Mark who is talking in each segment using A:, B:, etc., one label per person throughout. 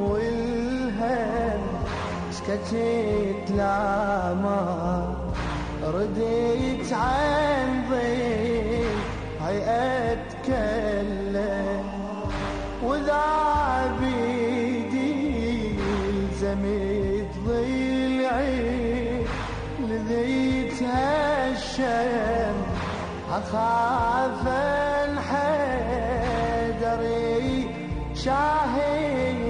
A: والهم سكتت لا ما رديت عن ضيق هاي أتكلم وذا بيدي الزمت ضلعي لذيت هالشم أخاف الحدري شاهدني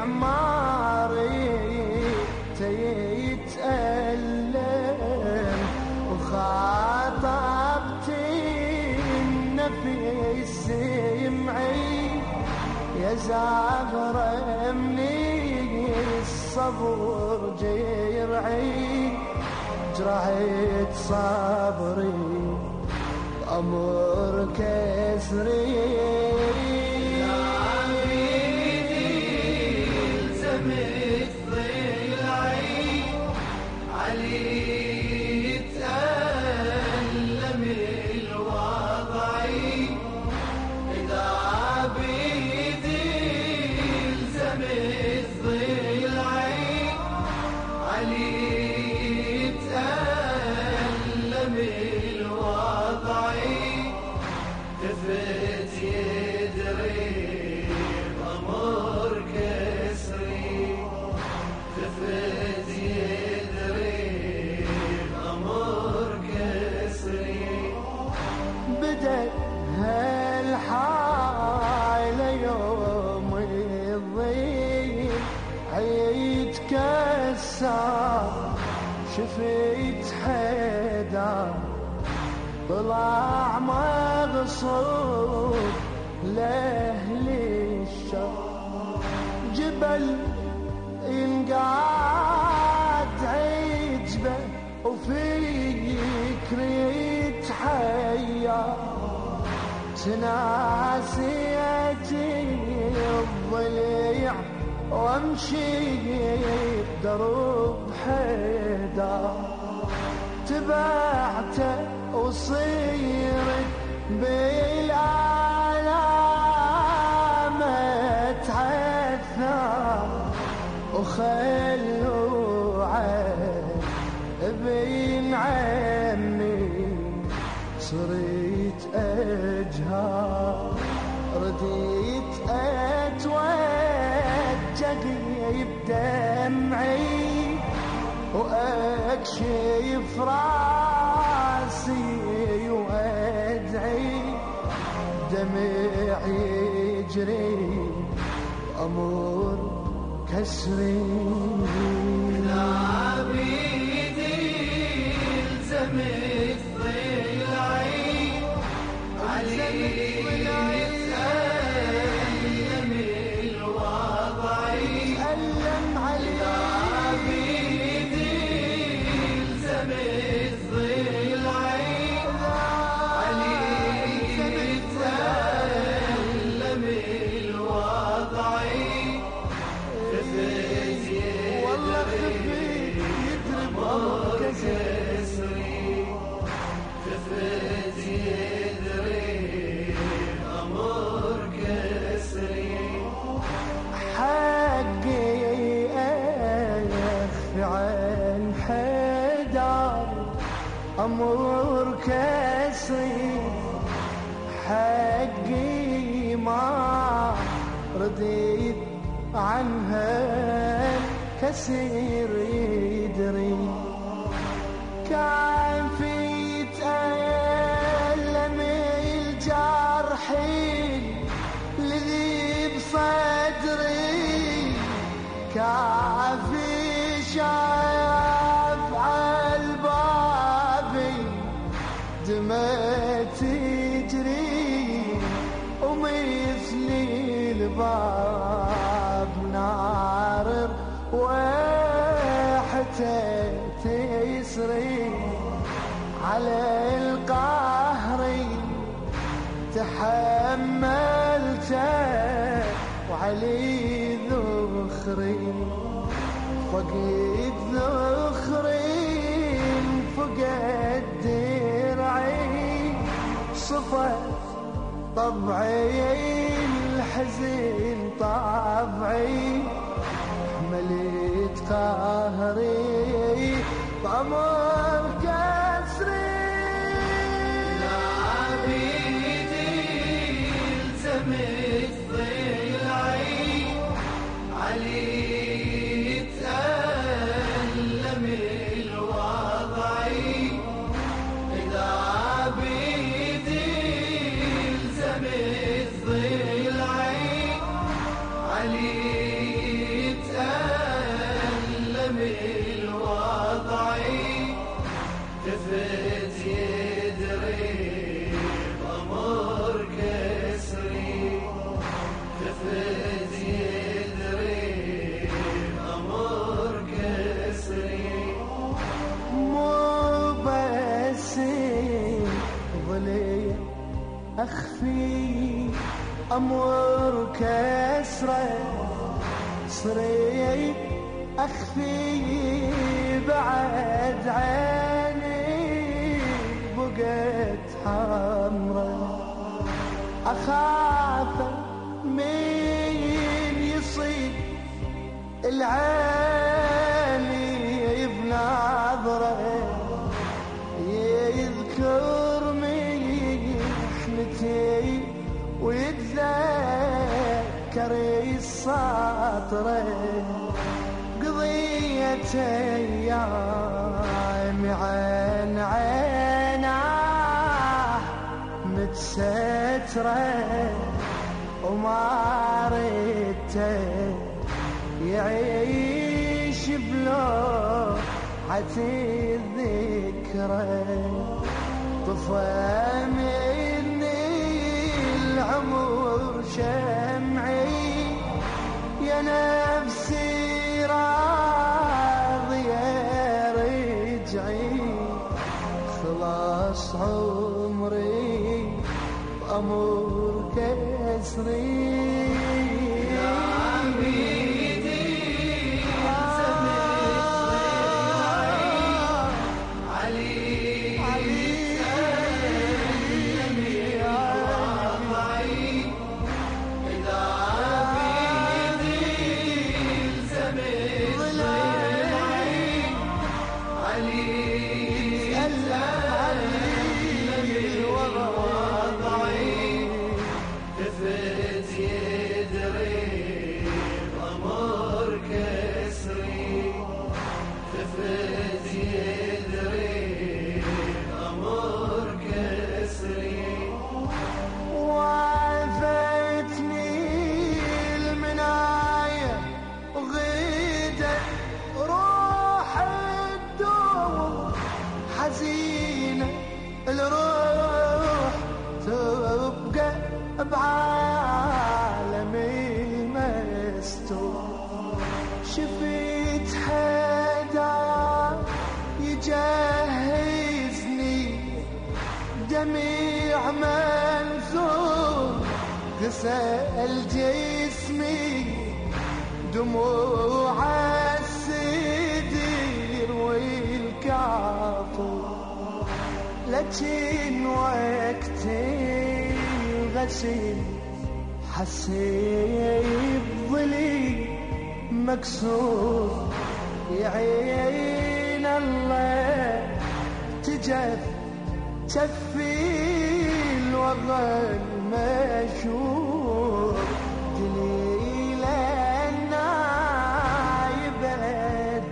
A: وضيع ما ريت يتألم وخاطبت النفس سمعي يا زهرة مني الصبر جرعي جرحت صبري أمر كسري. لأهل الشر جبل ينقعد عجبة وفكري يتحير تناسيتي الضليع وامشي بدرب حيدر. تبعته وصيرت بالآلام صريت أجهر رديت أتوجه بدمعي وأكشف راسي وأدعي. دمع يجري امور كسري. عن حدار أمر كسري حقي ما رضيت عنها كثير يدري. كان في تألم الجرحين الذي بصدري كافي شاف يسري على القهري تحملت وعلي ذخري فقيت ذخري فقد درعي صفت طبعي الحزين طبعي مليت قهري. Tamam أخاف مين يصيب العالي بنظرة يذكر محنتي ويتذكر السطره قضية أيام عين عيناه متسترة وما ريته يعيش بلوحة الذكرى. طفى مني العمر شمعي يا نفسي راضية رجعي. خلاص عمري amor que es río. دميع منثور غسل جسمي دموع السدير والكافور لكن وقت الغسيل حسيت ظلي مكسور. يعين الله تجف تفي الوضع المشهور دليل النايب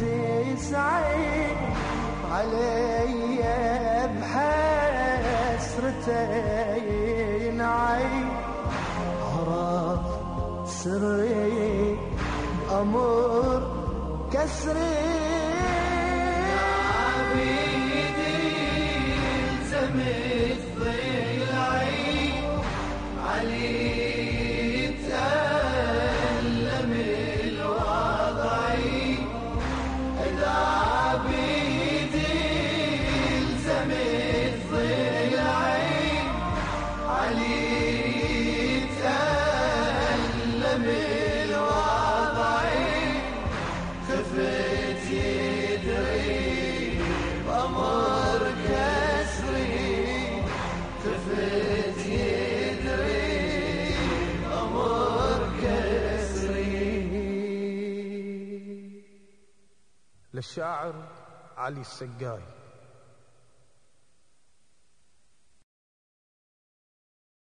A: تسعي علي بحسرتين عين. عرف سري أمر كسري.
B: التمت ضلعي علي
C: من الشاعر علي السقاي.